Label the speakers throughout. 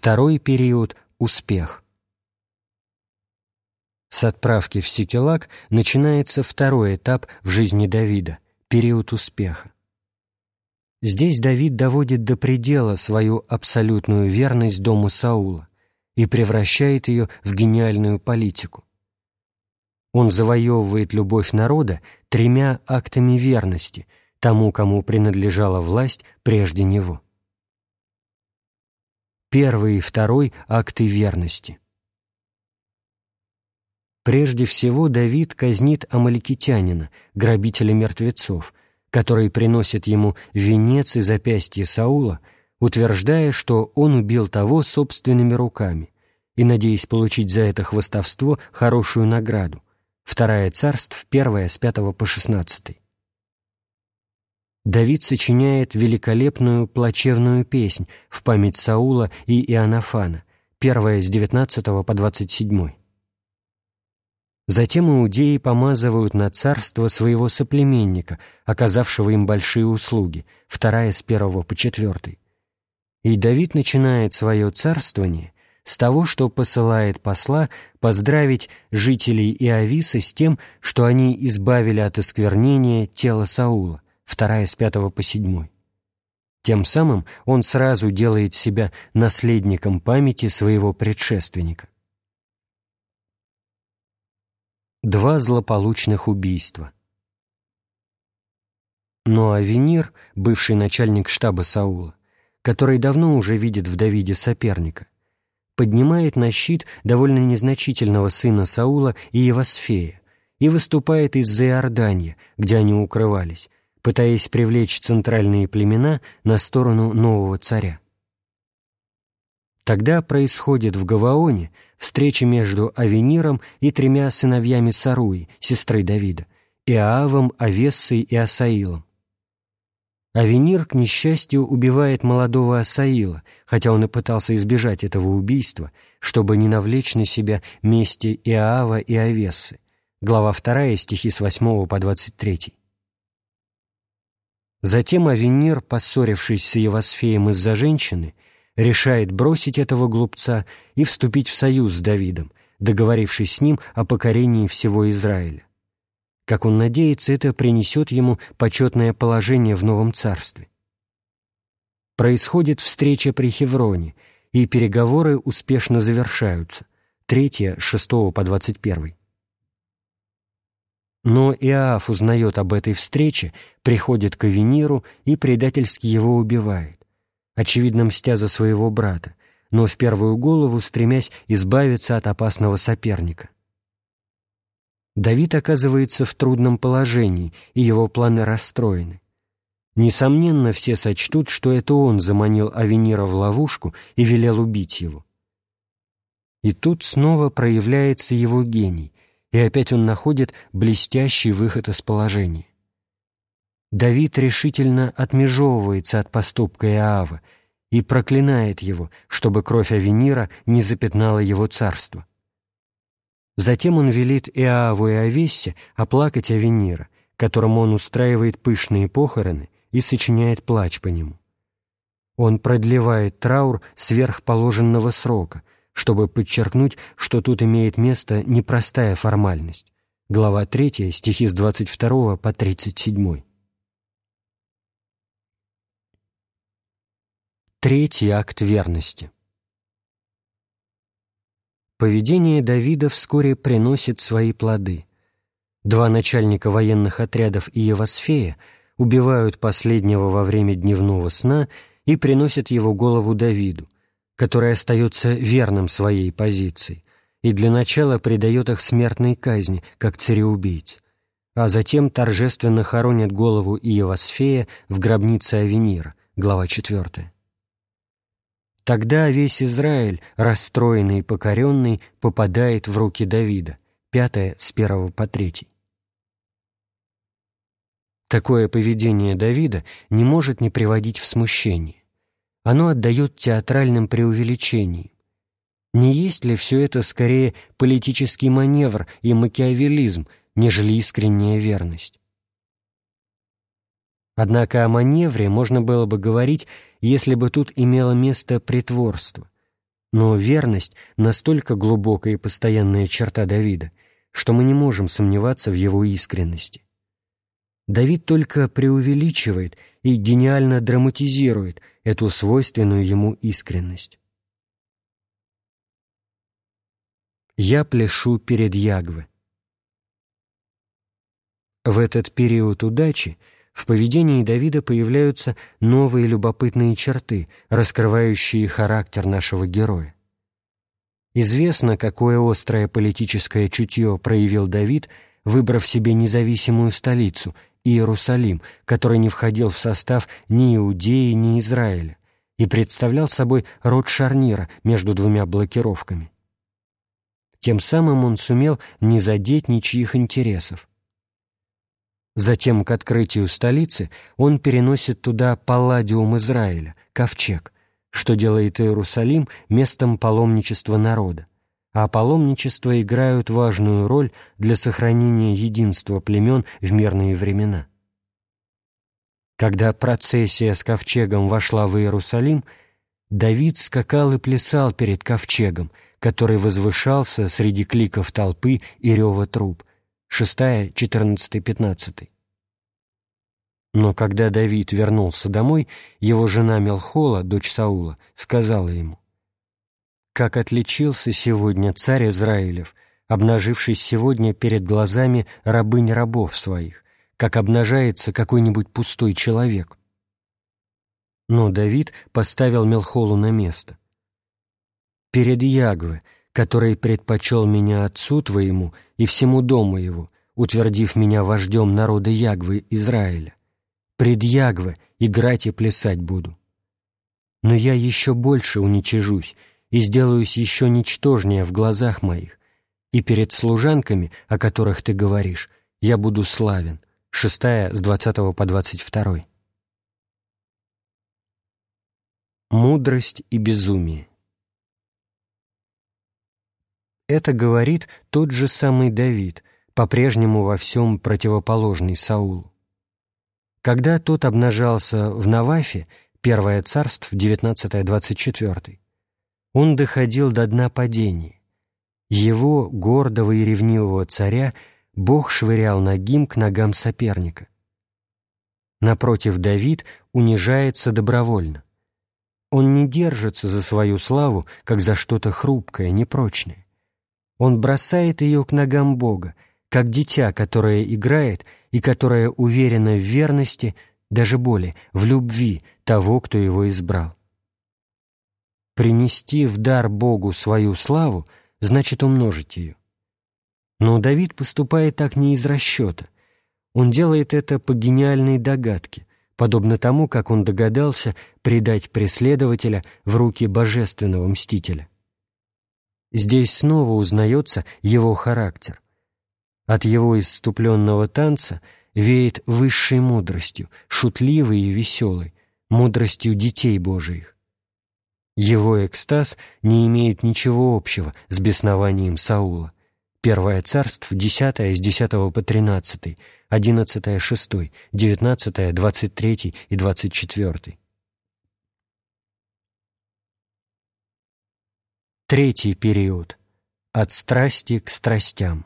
Speaker 1: Второй период – успех. С отправки в Сикелак начинается второй этап в жизни Давида – период успеха. Здесь Давид доводит до предела свою абсолютную верность дому Саула и превращает ее в гениальную политику. Он завоевывает любовь народа тремя актами верности тому, кому принадлежала власть прежде него. Первый и второй – акты верности. Прежде всего Давид казнит амаликитянина, грабителя мертвецов, который приносит ему венец и запястье Саула, утверждая, что он убил того собственными руками и надеясь получить за это хвостовство хорошую награду. Вторая царств, первая с пятого по шестнадцатый. Давид сочиняет великолепную плачевную песнь в память Саула и Иоаннафана, первая с 19 по 27. Затем иудеи помазывают на царство своего соплеменника, оказавшего им большие услуги, вторая с 1 по 4. И Давид начинает свое царствование с того, что посылает посла поздравить жителей Иависа с тем, что они избавили от осквернения тело Саула, вторая с пятого по седьмой. Тем самым он сразу делает себя наследником памяти своего предшественника. Два злополучных убийства. Но Авенир, бывший начальник штаба Саула, который давно уже видит в Давиде соперника, поднимает на щит довольно незначительного сына Саула и Евасфея и выступает из-за Иордания, где они укрывались, пытаясь привлечь центральные племена на сторону нового царя. Тогда происходит в Гаваоне встреча между Авениром и тремя сыновьями Саруи, сестры Давида, Иоавом, Авессой и Асаилом. Авенир, к несчастью, убивает молодого Асаила, хотя он и пытался избежать этого убийства, чтобы не навлечь на себя мести Иоава и Авессы. Глава 2, стихи с 8 по 23. Затем Авенир, поссорившись с Евосфеем из-за женщины, решает бросить этого глупца и вступить в союз с Давидом, договорившись с ним о покорении всего Израиля. Как он надеется, это принесет ему почетное положение в новом царстве. Происходит встреча при Хевроне, и переговоры успешно завершаются. Третья, с 6 по 21. Но Иоаф узнает об этой встрече, приходит к Авениру и предательски его убивает, очевидно мстя за своего брата, но в первую голову стремясь избавиться от опасного соперника. Давид оказывается в трудном положении, и его планы расстроены. Несомненно, все сочтут, что это он заманил Авенира в ловушку и велел убить его. И тут снова проявляется его гений, и опять он находит блестящий выход из положения. Давид решительно отмежевывается от поступка Иава и проклинает его, чтобы кровь Авенира не запятнала его царство. Затем он велит Иаву и Авессе оплакать Авенира, которому он устраивает пышные похороны и сочиняет плач по нему. Он продлевает траур сверх положенного срока, чтобы подчеркнуть, что тут имеет место непростая формальность. Глава 3, стихи с 22 по 37. Третий акт верности. Поведение Давида вскоре приносит свои плоды. Два начальника военных отрядов Иевосфея убивают последнего во время дневного сна и приносят его голову Давиду, который остается верным своей позиции и для начала предает их смертной казни, как цареубийц, а затем торжественно хоронят голову Иевосфея в гробнице Авенира, глава 4. Тогда весь Израиль, расстроенный и покоренный, попадает в руки Давида, пятое с первого по третий. Такое поведение Давида не может не приводить в смущение оно отдает театральным преувеличениям. Не есть ли все это скорее политический маневр и макиавелизм, нежели искренняя верность? Однако о маневре можно было бы говорить, если бы тут имело место притворство. Но верность — настолько глубокая и постоянная черта Давида, что мы не можем сомневаться в его искренности. Давид только преувеличивает и гениально драматизирует эту свойственную ему искренность. «Я пляшу перед Ягвы». В этот период удачи в поведении Давида появляются новые любопытные черты, раскрывающие характер нашего героя. Известно, какое острое политическое чутье проявил Давид, выбрав себе независимую столицу – Иерусалим, который не входил в состав ни Иудеи, ни Израиля и представлял собой род шарнира между двумя блокировками. Тем самым он сумел не задеть ничьих интересов. Затем к открытию столицы он переносит туда палладиум Израиля, ковчег, что делает Иерусалим местом паломничества народа, а паломничества играют важную роль для сохранения единства племен в мирные времена. Когда процессия с ковчегом вошла в Иерусалим, Давид скакал и плясал перед ковчегом, который возвышался среди кликов толпы и рева труб. 6, 14, 15. Но когда Давид вернулся домой, его жена Мелхола, дочь Саула, сказала ему, «Как отличился сегодня царь Израилев, обнажившись сегодня перед глазами рабынь рабов своих, как обнажается какой-нибудь пустой человек». Но Давид поставил Мелхолу на место. «Перед Ягве, который предпочел меня отцу твоему и всему дому его, утвердив меня вождем народа Ягвы Израиля, пред Ягве играть и плясать буду. Но я еще больше уничижусь и сделаюсь еще ничтожнее в глазах моих, и перед служанками, о которых ты говоришь, я буду славен». Шестая с 20 по 22. Мудрость и безумие. Это говорит тот же самый Давид, по-прежнему во всем противоположный Саулу. Когда тот обнажался в Навафе, Первое царство, 19-24, он доходил до дна падения. Его, гордого и ревнивого царя, Бог швырял ногим к ногам соперника. Напротив, Давид унижается добровольно. Он не держится за свою славу, как за что-то хрупкое, непрочное. Он бросает ее к ногам Бога, как дитя, которое играет и которое уверено в верности, даже более, в любви того, кто его избрал. Принести в дар Богу свою славу значит умножить ее. Но Давид поступает так не из расчета. Он делает это по гениальной догадке, подобно тому, как он догадался предать преследователя в руки божественного мстителя. Здесь снова узнается его характер. От его исступленного танца веет высшей мудростью, шутливой и веселой, мудростью детей Божиих. Его экстаз не имеет ничего общего с беснованием Саула. Первое царство, 10 с 10 по 13, 11 6, 19 23 и 24. Третий период. От страсти к страстям.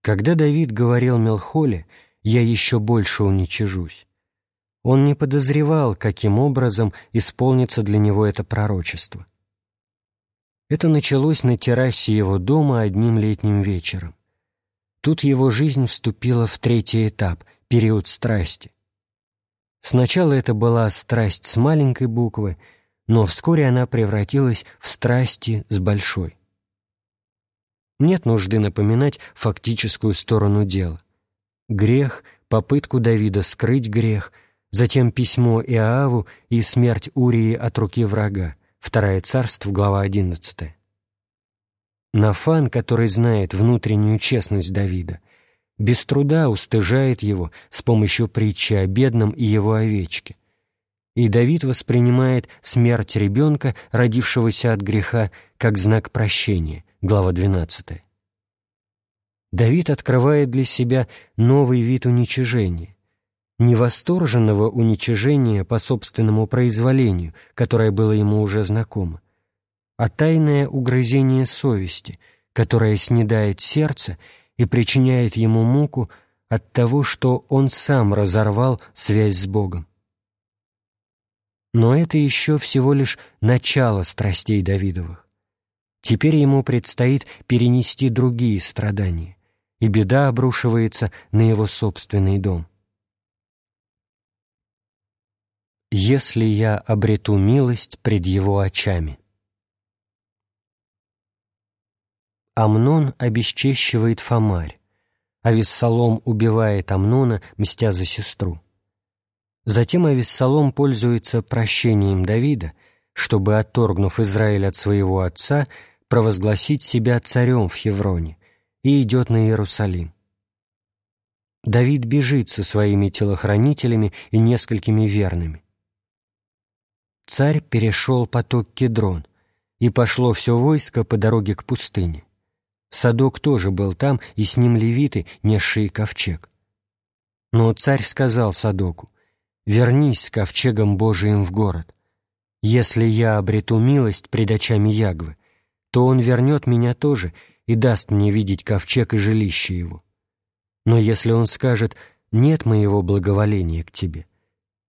Speaker 1: Когда Давид говорил Мелхоле, «Я еще больше уничижусь», он не подозревал, каким образом исполнится для него это пророчество. Это началось на террасе его дома одним летним вечером. Тут его жизнь вступила в третий этап, период страсти. Сначала это была страсть с маленькой буквы, но вскоре она превратилась в страсти с большой. Нет нужды напоминать фактическую сторону дела. Грех, попытку Давида скрыть грех, затем письмо Иоаву и смерть Урии от руки врага, Второе царство, глава 11. Нафан, который знает внутреннюю честность Давида, без труда устыжает его с помощью притчи о бедном и его овечке. И Давид воспринимает смерть ребенка, родившегося от греха, как знак прощения – глава 12. Давид открывает для себя новый вид уничижения. Не восторженного уничижения по собственному произволению, которое было ему уже знакомо, а тайное угрызение совести, которое снедает сердце и причиняет ему муку от того, что он сам разорвал связь с Богом. Но это еще всего лишь начало страстей Давидовых. Теперь ему предстоит перенести другие страдания, и беда обрушивается на его собственный дом. «Если я обрету милость пред его очами». Амнон обесчещивает Фомарь, а Виссалом убивает Амнона, мстя за сестру. Затем Авессалом пользуется прощением Давида, чтобы, отторгнув Израиль от своего отца, провозгласить себя царем в Хевроне и идет на Иерусалим. Давид бежит со своими телохранителями и несколькими верными. Царь перешел поток Кедрон, и пошло все войско по дороге к пустыне. Садок тоже был там, и с ним левиты, несшие ковчег. Но царь сказал Садоку, вернись с ковчегом Божиим в город. Если я обрету милость пред очами Ягвы, то он вернет меня тоже и даст мне видеть ковчег и жилище его. Но если он скажет «нет моего благоволения к тебе»,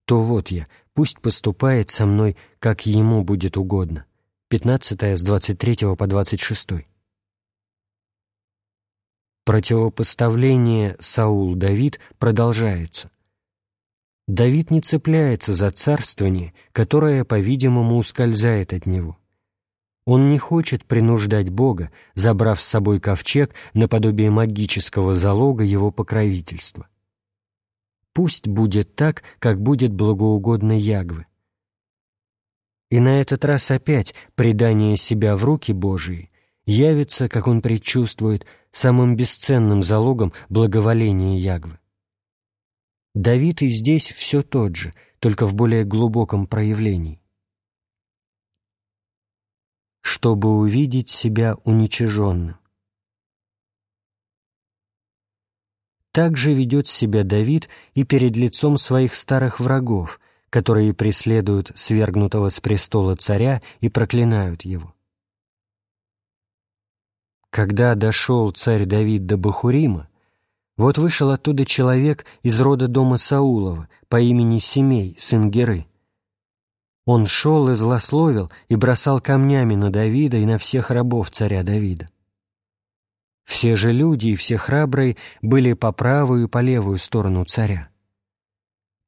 Speaker 1: то вот я, пусть поступает со мной, как ему будет угодно. 15 с 23 по 26. Противопоставление Саул-Давид продолжается. Давид не цепляется за царствование, которое, по-видимому, ускользает от него. Он не хочет принуждать Бога, забрав с собой ковчег наподобие магического залога его покровительства. Пусть будет так, как будет благоугодно Ягвы. И на этот раз опять предание себя в руки Божии явится, как он предчувствует, самым бесценным залогом благоволения Ягвы. Давид и здесь все тот же, только в более глубоком проявлении. Чтобы увидеть себя уничиженным. Так же ведет себя Давид и перед лицом своих старых врагов, которые преследуют свергнутого с престола царя и проклинают его. Когда дошел царь Давид до Бахурима, вот вышел оттуда человек из рода дома Саулова по имени Семей, сын Геры. Он шел и злословил и бросал камнями на Давида и на всех рабов царя Давида. Все же люди и все храбрые были по правую и по левую сторону царя.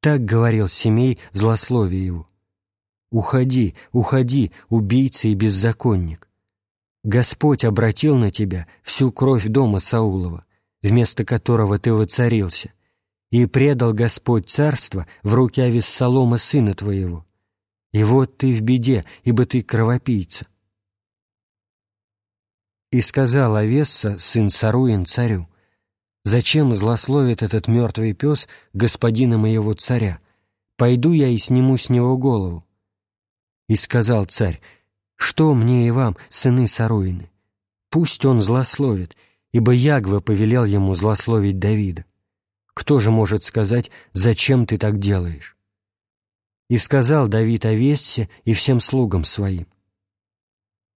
Speaker 1: Так говорил Семей, злословие его. «Уходи, уходи, убийца и беззаконник. Господь обратил на тебя всю кровь дома Саулова, вместо которого ты воцарился, и предал Господь царство в руки Авессалома сына твоего. И вот ты в беде, ибо ты кровопийца». И сказал Авесса, сын Саруин, царю, «Зачем злословит этот мертвый пес господина моего царя? Пойду я и сниму с него голову». И сказал царь, «Что мне и вам, сыны Саруины? Пусть он злословит, ибо Ягва повелел ему злословить Давида. Кто же может сказать, зачем ты так делаешь? И сказал Давид о Вессе и всем слугам своим.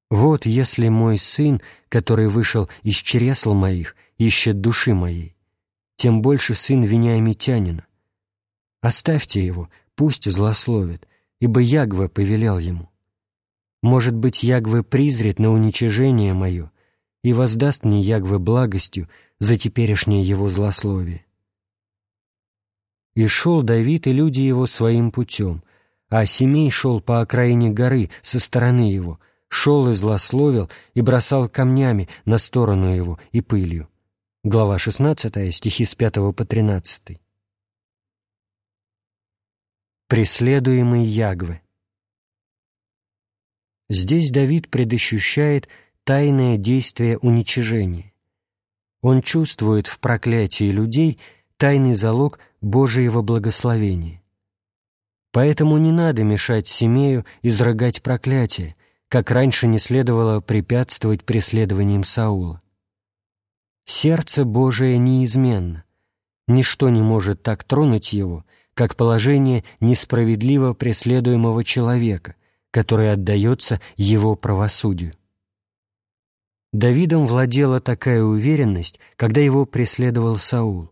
Speaker 1: Вот если мой сын, который вышел из чресл моих, ищет души моей, тем больше сын Вениамитянина. Оставьте его, пусть злословит, ибо Ягва повелел ему. Может быть, Ягва призрит на уничижение мое, и воздаст мне Ягве благостью за теперешнее его злословие. И шел Давид и люди его своим путем, а Семей шел по окраине горы со стороны его, шел и злословил и бросал камнями на сторону его и пылью. Глава 16, стихи с 5 по 13. Преследуемый Ягве. Здесь Давид предощущает тайное действие уничижения. Он чувствует в проклятии людей тайный залог Божьего благословения. Поэтому не надо мешать Семею изрыгать проклятие, как раньше не следовало препятствовать преследованиям Саула. Сердце Божие неизменно, Ничто не может так тронуть его, как положение несправедливо преследуемого человека, который отдается его правосудию. Давидом владела такая уверенность, когда его преследовал Саул.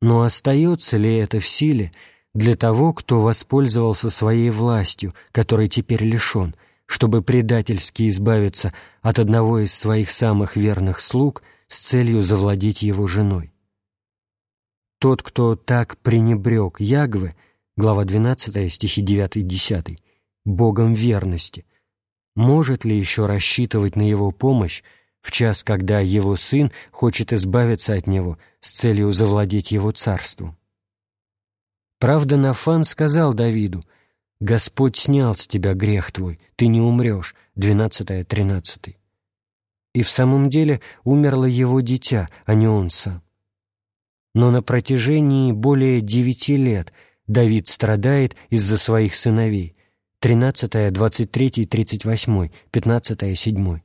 Speaker 1: Но остается ли это в силе для того, кто воспользовался своей властью, которой теперь лишен, чтобы предательски избавиться от одного из своих самых верных слуг с целью завладеть его женой? Тот, кто так пренебрег Ягвы, глава 12, стихи 9-10, Богом верности, может ли еще рассчитывать на его помощь в час, когда его сын хочет избавиться от него с целью завладеть его царством? Правда, Нафан сказал Давиду, «Господь снял с тебя грех твой, ты не умрешь», 12-13. И в самом деле умерло его дитя, а не он сам но на протяжении более девяти лет Давид страдает из-за своих сыновей 13, 23, 38, 15, 7.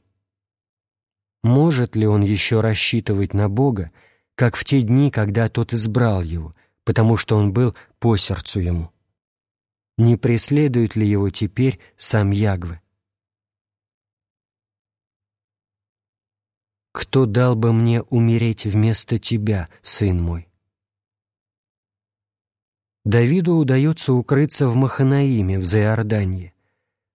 Speaker 1: Может ли он еще рассчитывать на Бога, как в те дни, когда тот избрал его, потому что он был по сердцу ему? Не преследует ли его теперь сам Ягве? кто дал бы мне умереть вместо тебя, сын мой?» Давиду удается укрыться в Маханаиме, в Заиордании,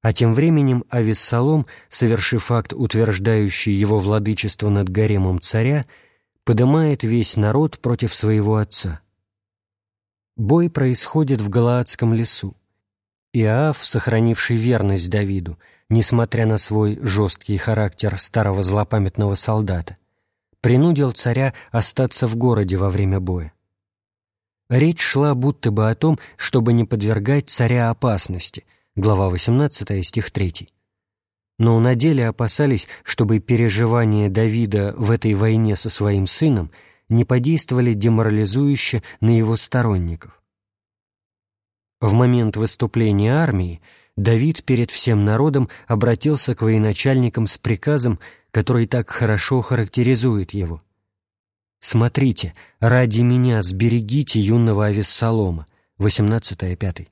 Speaker 1: а тем временем Авессалом, совершив акт, утверждающий его владычество над гаремом царя, подымает весь народ против своего отца. Бой происходит в Галаадском лесу. Иоав, сохранивший верность Давиду, несмотря на свой жесткий характер старого злопамятного солдата, принудил царя остаться в городе во время боя. Речь шла будто бы о том, чтобы не подвергать царя опасности, глава 18, стих 3. Но на деле опасались, чтобы переживания Давида в этой войне со своим сыном не подействовали деморализующе на его сторонников. В момент выступления армии Давид перед всем народом обратился к военачальникам с приказом, который так хорошо характеризует его. «Смотрите, ради меня сберегите юного Авессалома» 18-5.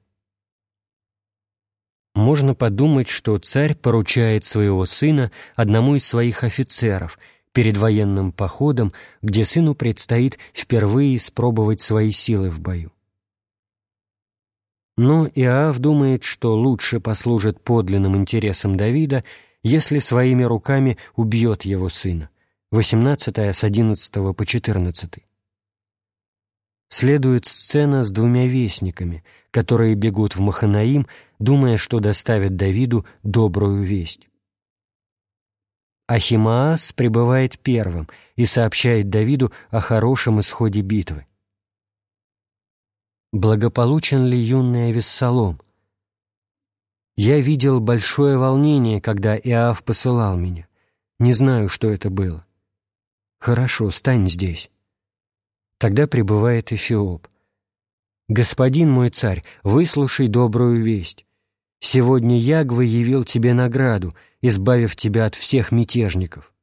Speaker 1: Можно подумать, что царь поручает своего сына одному из своих офицеров перед военным походом, где сыну предстоит впервые испробовать свои силы в бою. Но Иоав думает, что лучше послужит подлинным интересам Давида, если своими руками убьет его сына. 18 с 11 по 14. Следует сцена с двумя вестниками, которые бегут в Маханаим, думая, что доставят Давиду добрую весть. Ахимаас прибывает первым и сообщает Давиду о хорошем исходе битвы благополучен ли юный Авессалом? Я видел большое волнение, когда Иав посылал меня. Не знаю, что это было. Хорошо, стань здесь. Тогда прибывает Эфиоп. «Господин мой царь, выслушай добрую весть. Сегодня Ягва явил тебе награду, избавив тебя от всех мятежников».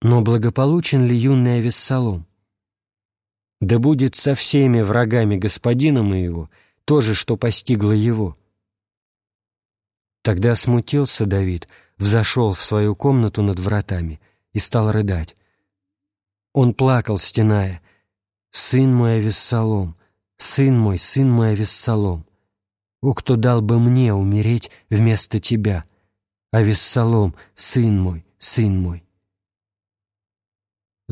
Speaker 1: Но благополучен ли юный Авессалом? Да будет со всеми врагами господина моего то же, что постигло его». Тогда смутился Давид, взошел в свою комнату над вратами и стал рыдать. Он плакал, стеная, «Сын мой Авессалом, сын мой, сын мой Авессалом, о, кто дал бы мне умереть вместо тебя, Авессалом, сын мой, сын мой»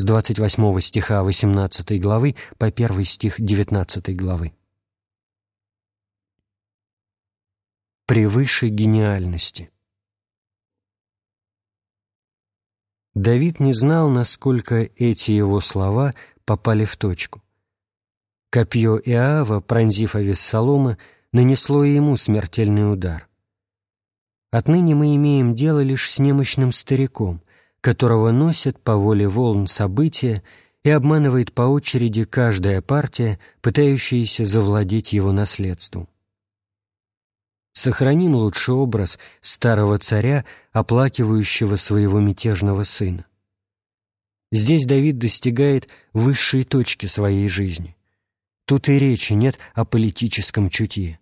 Speaker 1: с 28 стиха 18 главы по 1 стих 19 главы. Превыше гениальности. Давид не знал, насколько эти его слова попали в точку. Копье Иава, пронзив Авессалома, нанесло ему смертельный удар. Отныне мы имеем дело лишь с немощным стариком, которого носит по воле волн события и обманывает по очереди каждая партия, пытающаяся завладеть его наследством. Сохраним лучший образ старого царя, оплакивающего своего мятежного сына. Здесь Давид достигает высшей точки своей жизни. Тут и речи нет о политическом чутье.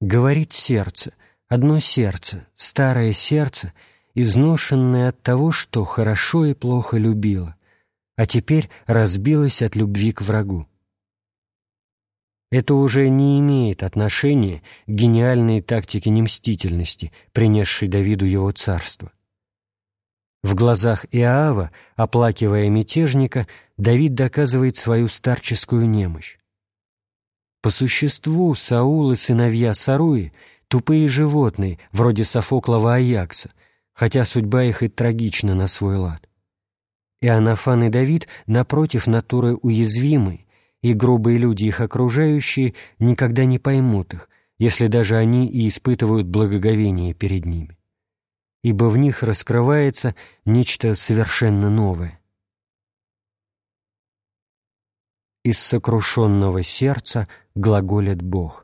Speaker 1: Говорит сердце, одно сердце, старое сердце, изношенное от того, что хорошо и плохо любило, а теперь разбилось от любви к врагу. Это уже не имеет отношения к гениальной тактике немстительности, принесшей Давиду его царство. В глазах Иоава, оплакивая мятежника, Давид доказывает свою старческую немощь. По существу Саул и сыновья Саруи — тупые животные, вроде Софоклова Аякса, хотя судьба их и трагична на свой лад. Иоаннафан и Давид, напротив, натуры уязвимые, и грубые люди, их окружающие, никогда не поймут их, если даже они и испытывают благоговение перед ними. Ибо в них раскрывается нечто совершенно новое. Из сокрушенного сердца глаголит Бог.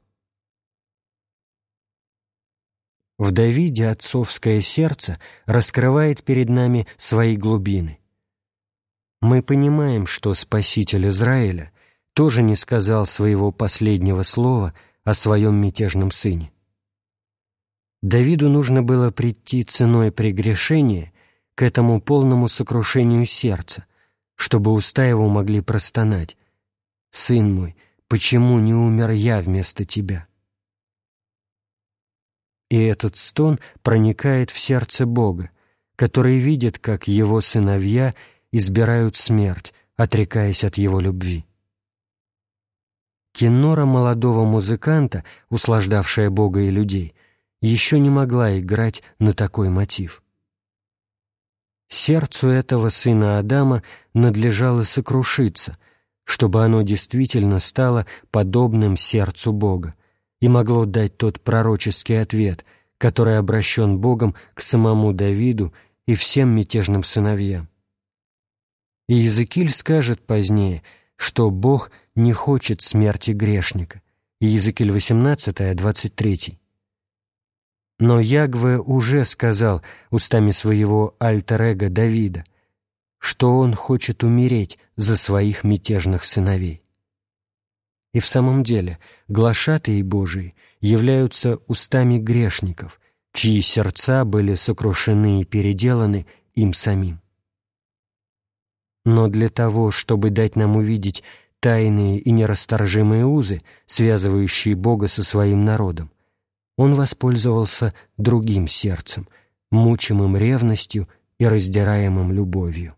Speaker 1: В Давиде отцовское сердце раскрывает перед нами свои глубины. Мы понимаем, что Спаситель Израиля — тоже не сказал своего последнего слова о своем мятежном сыне. Давиду нужно было прийти ценой прегрешения к этому полному сокрушению сердца, чтобы уста его могли простонать «Сын мой, почему не умер я вместо тебя?» И этот стон проникает в сердце Бога, который видит, как его сыновья избирают смерть, отрекаясь от его любви. Кинора молодого музыканта, услаждавшая Бога и людей, еще не могла играть на такой мотив. Сердцу этого сына Адама надлежало сокрушиться, чтобы оно действительно стало подобным сердцу Бога и могло дать тот пророческий ответ, который обращен Богом к самому Давиду и всем мятежным сыновьям. И Иезекииль скажет позднее, что Бог не хочет смерти грешника. Иезекииль 18, 23. Но Ягве уже сказал устами своего альтер-эго Давида, что он хочет умереть за своих мятежных сыновей. И в самом деле глашатые Божии являются устами грешников, чьи сердца были сокрушены и переделаны им самим. Но для того, чтобы дать нам увидеть тайные и нерасторжимые узы, связывающие Бога со своим народом, он воспользовался другим сердцем, мучимым ревностью и раздираемым любовью.